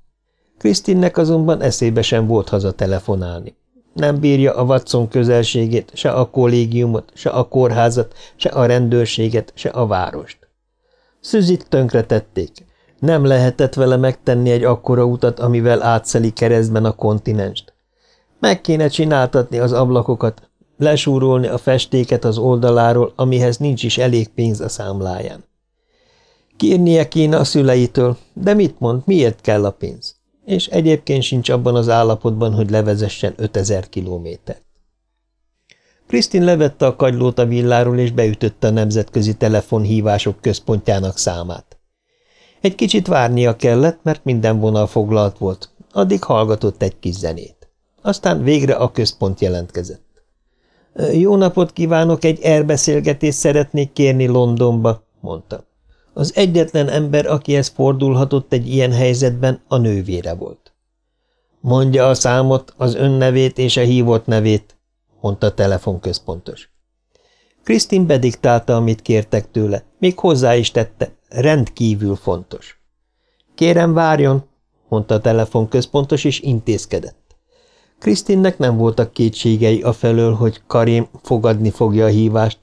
Krisztinnek azonban eszébe sem volt haza telefonálni. Nem bírja a Watson közelségét, se a kollégiumot, se a kórházat, se a rendőrséget, se a várost. Szüzit tönkretették. Nem lehetett vele megtenni egy akkora utat, amivel átszeli keresztben a kontinenst. Meg kéne csináltatni az ablakokat, lesúrolni a festéket az oldaláról, amihez nincs is elég pénz a számláján. Kérnie kéne a szüleitől, de mit mond, miért kell a pénz? És egyébként sincs abban az állapotban, hogy levezessen 5000 kilométert. Krisztin levette a kagylót a villáról, és beütötte a nemzetközi telefonhívások központjának számát. Egy kicsit várnia kellett, mert minden vonal foglalt volt, addig hallgatott egy kis zenét. Aztán végre a központ jelentkezett. Jó napot kívánok, egy erbeszélgetést szeretnék kérni Londonba, mondta. Az egyetlen ember, akihez fordulhatott egy ilyen helyzetben, a nővére volt. Mondja a számot, az ön nevét és a hívott nevét, mondta a telefonközpontos. Krisztin bediktálta, amit kértek tőle, még hozzá is tette, rendkívül fontos. Kérem, várjon, mondta a telefonközpontos, és intézkedett. Krisztinnek nem voltak kétségei afelől, hogy Karim fogadni fogja a hívást,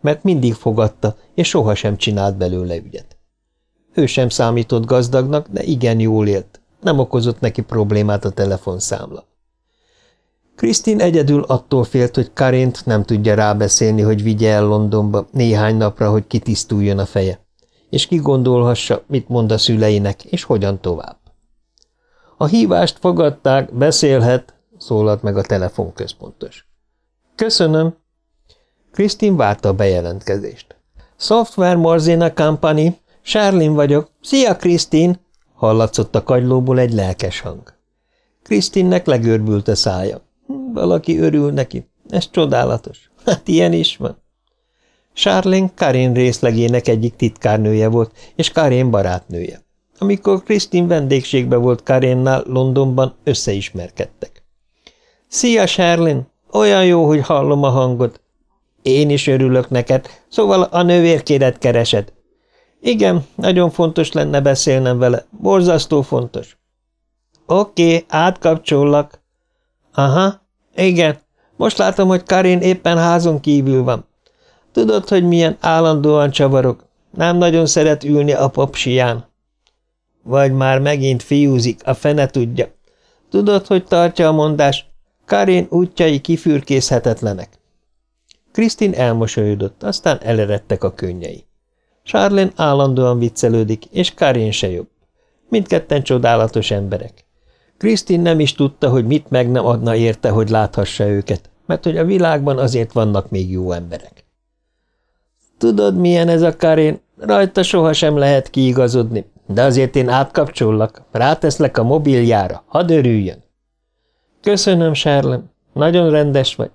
mert mindig fogadta, és sohasem csinált belőle ügyet. Ő sem számított gazdagnak, de igen jól élt, nem okozott neki problémát a telefonszámla. Krisztin egyedül attól félt, hogy Karént nem tudja rábeszélni, hogy vigye el Londonba néhány napra, hogy kitisztuljon a feje, és kigondolhassa, mit mond a szüleinek, és hogyan tovább. A hívást fogadták, beszélhet, szólalt meg a telefonközpontos. Köszönöm, Krisztin várta a bejelentkezést. Software Morzina Company, Sherlin vagyok. Szia, Krisztin! hallatszott a kagylóból egy lelkes hang. Krisztinnek legörbült a szája. Valaki örül neki. Ez csodálatos. Hát ilyen is van. Charlene Karin részlegének egyik titkárnője volt, és Karin barátnője. Amikor Krisztin vendégségbe volt Karinnál Londonban, összeismerkedtek. – Szia, Charlene! Olyan jó, hogy hallom a hangod. Én is örülök neked, szóval a nővérkédet keresed. Igen, nagyon fontos lenne beszélnem vele, borzasztó fontos. Oké, okay, átkapcsollak. Aha, igen, most látom, hogy Karin éppen házon kívül van. Tudod, hogy milyen állandóan csavarok. Nem nagyon szeret ülni a popsiján. Vagy már megint fiúzik, a fene tudja. Tudod, hogy tartja a mondás? Karin útjai kifürkészhetetlenek. Krisztin elmosolyodott, aztán eleredtek a könnyei. Charlene állandóan viccelődik, és Karin se jobb. Mindketten csodálatos emberek. Krisztin nem is tudta, hogy mit meg nem adna érte, hogy láthassa őket, mert hogy a világban azért vannak még jó emberek. Tudod, milyen ez a Karin? Rajta sohasem lehet kiigazodni, de azért én átkapcsollak, ráteszlek a mobiljára, hadd örüljön. Köszönöm, Sárlem, nagyon rendes vagy.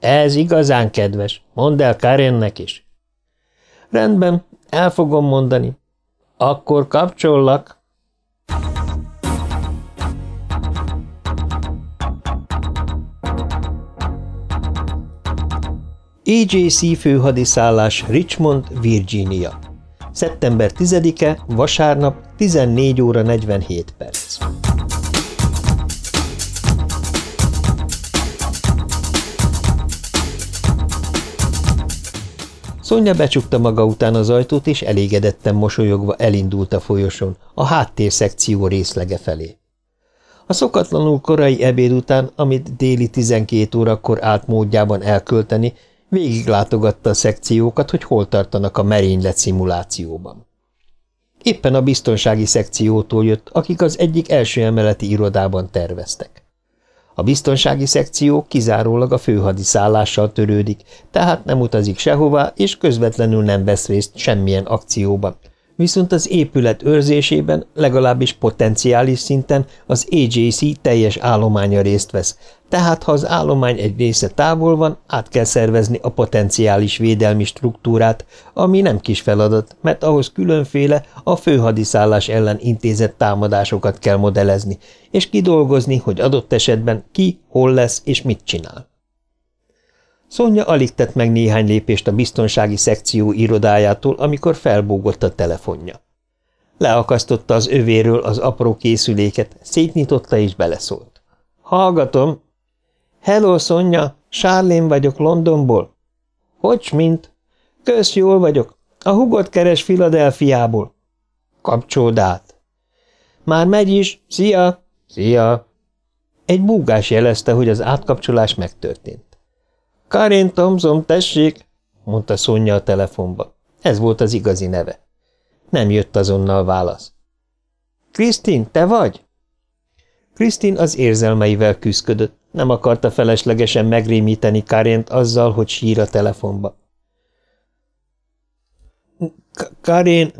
Ez igazán kedves, mondd el Karennek is. Rendben, el fogom mondani. Akkor kapcsollak. EJC főhadiszállás Richmond, Virginia. Szeptember 10-e, vasárnap, 14 óra 47 perc. Szonya becsukta maga után az ajtót, és elégedetten mosolyogva elindult a folyosón, a háttérszekció részlege felé. A szokatlanul korai ebéd után, amit déli 12 órakor állt módjában elkölteni, végiglátogatta a szekciókat, hogy hol tartanak a merénylet szimulációban. Éppen a biztonsági szekciótól jött, akik az egyik első emeleti irodában terveztek. A biztonsági szekció kizárólag a főhadiszállással törődik, tehát nem utazik sehová, és közvetlenül nem vesz részt semmilyen akcióban, viszont az épület őrzésében legalábbis potenciális szinten az AJC teljes állománya részt vesz, tehát ha az állomány egy része távol van, át kell szervezni a potenciális védelmi struktúrát, ami nem kis feladat, mert ahhoz különféle a főhadiszállás ellen intézett támadásokat kell modellezni, és kidolgozni, hogy adott esetben ki, hol lesz és mit csinál. Szonya alig tett meg néhány lépést a biztonsági szekció irodájától, amikor felbúgott a telefonja. Leakasztotta az övéről az apró készüléket, szétnyitotta és beleszólt. – Hallgatom! – Hello, Szonya! Sárlén vagyok Londonból. – Hogy mint? – Kösz, jól vagyok. A hugot keres Filadelfiából. – Kapcsold át! – Már megy is. Szia! – Szia! Egy búgás jelezte, hogy az átkapcsolás megtörtént. Karin Thompson, tessék, mondta Szonya a telefonba. Ez volt az igazi neve. Nem jött azonnal válasz. Krisztin, te vagy? Krisztin az érzelmeivel küzdködött, nem akarta feleslegesen megrémíteni Karint azzal, hogy sír a telefonba. Karin,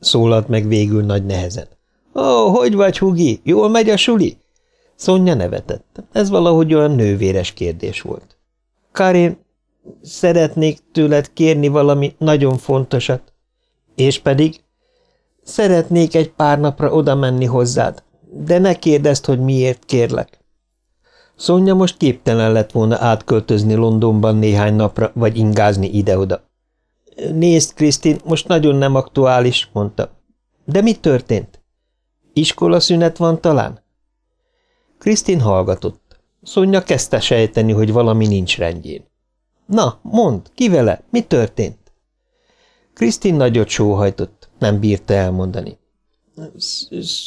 szólalt meg végül nagy nehezen. Ó, oh, hogy vagy, Hugi? Jól megy a suli? Szonya nevetett. Ez valahogy olyan nővéres kérdés volt. Karin, szeretnék tőled kérni valami nagyon fontosat. És pedig? Szeretnék egy pár napra oda menni hozzád, de ne kérdezd, hogy miért kérlek. Szonya most képtelen lett volna átköltözni Londonban néhány napra, vagy ingázni ide-oda. Nézd, Krisztin, most nagyon nem aktuális, mondta. De mi történt? Iskola szünet van talán? Krisztin hallgatott. Szonya kezdte sejteni, hogy valami nincs rendjén. Na, mondd, ki vele? Mi történt? Krisztin nagyot sóhajtott, nem bírta elmondani.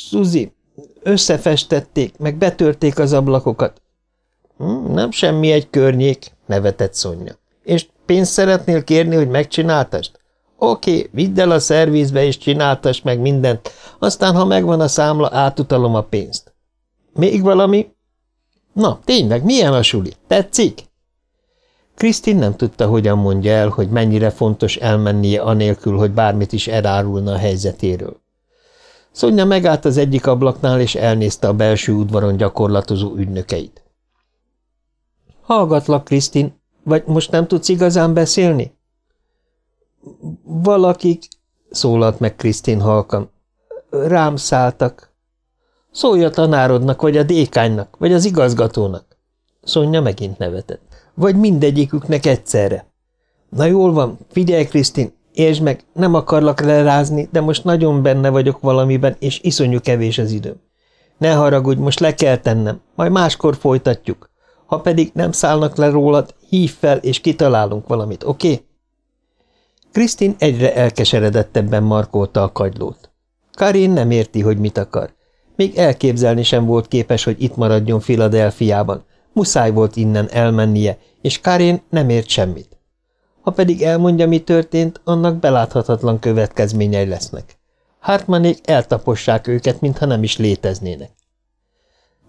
Suzi, összefestették, meg betörték az ablakokat. Hm, nem semmi egy környék, nevetett Szonya. És pénzt szeretnél kérni, hogy megcsináltast? Oké, vidd el a szervizbe és csináltas meg mindent, aztán, ha megvan a számla, átutalom a pénzt. Még valami? Na, tényleg, milyen a suli? Tetszik? Krisztin nem tudta, hogyan mondja el, hogy mennyire fontos elmennie anélkül, hogy bármit is elárulna a helyzetéről. Szonya megállt az egyik ablaknál, és elnézte a belső udvaron gyakorlatozó ügynökeit. Hallgatlak, Krisztin, vagy most nem tudsz igazán beszélni? Valakik, szólalt meg Krisztin halkan, rám szálltak. Szólj a tanárodnak, vagy a dékánynak, vagy az igazgatónak. Szonya megint nevetett. Vagy mindegyiküknek egyszerre. Na jól van, figyelj, Krisztin, értsd meg, nem akarlak lerázni, de most nagyon benne vagyok valamiben, és iszonyú kevés az időm. Ne haragudj, most le kell tennem, majd máskor folytatjuk. Ha pedig nem szállnak le rólad, hív fel, és kitalálunk valamit, oké? Okay? Krisztin egyre elkeseredettebben markolta a kagylót. Karin nem érti, hogy mit akar. Még elképzelni sem volt képes, hogy itt maradjon Filadelfiában. Muszáj volt innen elmennie, és Karin nem ért semmit. Ha pedig elmondja, mi történt, annak beláthatatlan következményei lesznek. Hartmanék eltapossák őket, mintha nem is léteznének.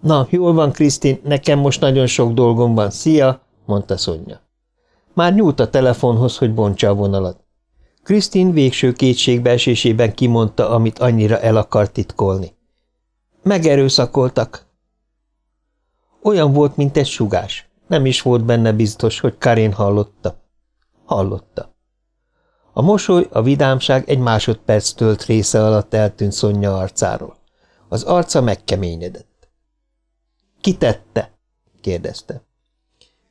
Na, jól van, Krisztin, nekem most nagyon sok dolgom van. Szia, mondta Szonya. Már nyúlt a telefonhoz, hogy bontsa a vonalat. Krisztin végső kétségbeesésében kimondta, amit annyira el akart titkolni. Megerőszakoltak. Olyan volt, mint egy sugás. Nem is volt benne biztos, hogy Karin hallotta. Hallotta. A mosoly, a vidámság egy másodperc tölt része alatt eltűnt Szonya arcáról. Az arca megkeményedett. – Ki tette? – kérdezte.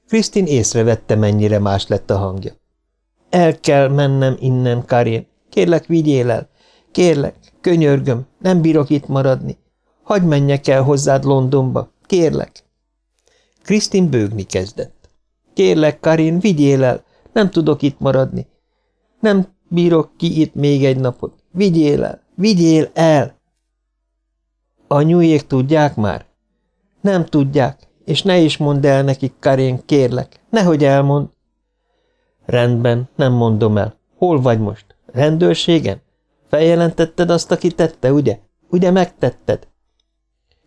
Krisztin észrevette, mennyire más lett a hangja. – El kell mennem innen, Karin. Kérlek, vigyél el. Kérlek, könyörgöm, nem bírok itt maradni. Hagy menjek el hozzád Londonba. Kérlek. Krisztin bőgni kezdett. Kérlek, Karin, vigyél el. Nem tudok itt maradni. Nem bírok ki itt még egy napot. Vigyél el, vigyél el! A nyújék tudják már? Nem tudják, és ne is mondd el nekik, Karin, kérlek, nehogy elmond. Rendben, nem mondom el. Hol vagy most? Rendőrségen? Feljelentetted azt, aki tette, ugye? Ugye megtetted?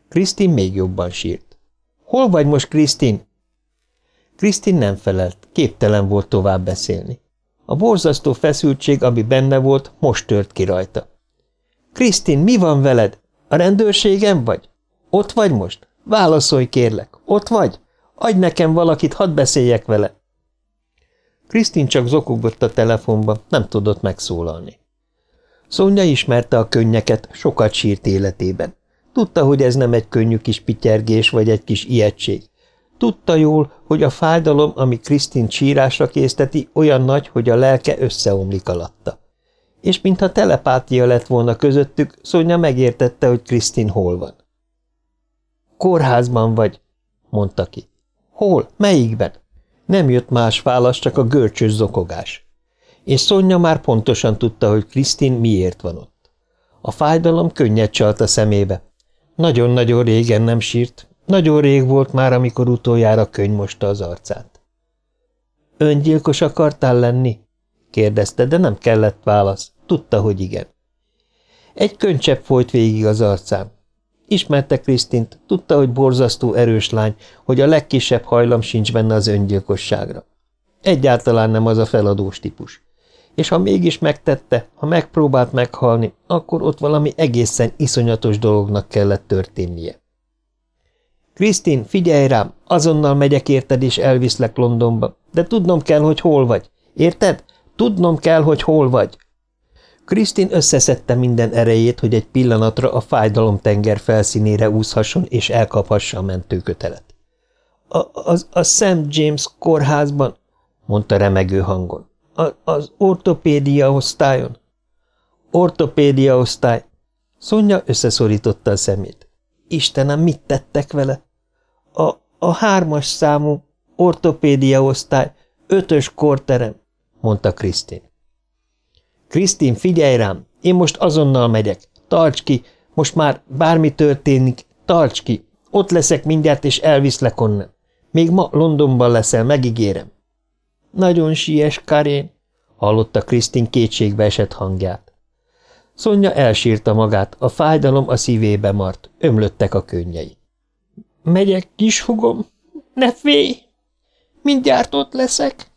Krisztin még jobban sírt. Hol vagy most, Krisztin? Krisztin nem felelt, képtelen volt tovább beszélni. A borzasztó feszültség, ami benne volt, most tört ki rajta. Krisztin, mi van veled? A rendőrségem vagy? Ott vagy most? Válaszolj, kérlek. Ott vagy? Adj nekem valakit, hadd beszéljek vele. Krisztin csak zokogott a telefonba, nem tudott megszólalni. Szonya ismerte a könnyeket, sokat sírt életében. Tudta, hogy ez nem egy könnyű kis pityergés vagy egy kis ijegység. Tudta jól, hogy a fájdalom, ami Krisztin sírásra készteti, olyan nagy, hogy a lelke összeomlik alatta. És mintha telepátia lett volna közöttük, Szonya megértette, hogy Krisztin hol van. Kórházban vagy, mondta ki. Hol? Melyikben? Nem jött más válasz, csak a görcsös zokogás. És Szonya már pontosan tudta, hogy Krisztin miért van ott. A fájdalom könnyet csalt a szemébe. Nagyon-nagyon régen nem sírt, nagyon rég volt már, amikor utoljára könyv mosta az arcát. Öngyilkos akartál lenni? kérdezte, de nem kellett válasz. Tudta, hogy igen. Egy könycsepp folyt végig az arcán. Ismerte Krisztint, tudta, hogy borzasztó erős lány, hogy a legkisebb hajlam sincs benne az öngyilkosságra. Egyáltalán nem az a feladós típus. És ha mégis megtette, ha megpróbált meghalni, akkor ott valami egészen iszonyatos dolognak kellett történnie. Krisztin, figyelj rám, azonnal megyek érted és elviszlek Londonba, de tudnom kell, hogy hol vagy. Érted? Tudnom kell, hogy hol vagy. Krisztin összeszedte minden erejét, hogy egy pillanatra a fájdalomtenger felszínére úszhasson és elkaphassa a mentőkötelet. A, az, a St. James kórházban, mondta remegő hangon. A, az ortopédia osztályon. Ortopédia osztály. Szonya összeszorította a szemét. Istenem, mit tettek vele? A, a hármas számú ortopédia osztály, ötös korterem, mondta Krisztin. Krisztin, figyelj rám, én most azonnal megyek. Tarts ki, most már bármi történik, tarts ki. Ott leszek mindjárt, és elviszlek onnan. Még ma Londonban leszel, megígérem. Nagyon sies, Karén, hallotta Krisztin kétségbe esett hangját. Szonya elsírta magát, a fájdalom a szívébe mart, ömlöttek a könnyei. Megyek, kisfogom, ne félj! Mindjárt ott leszek.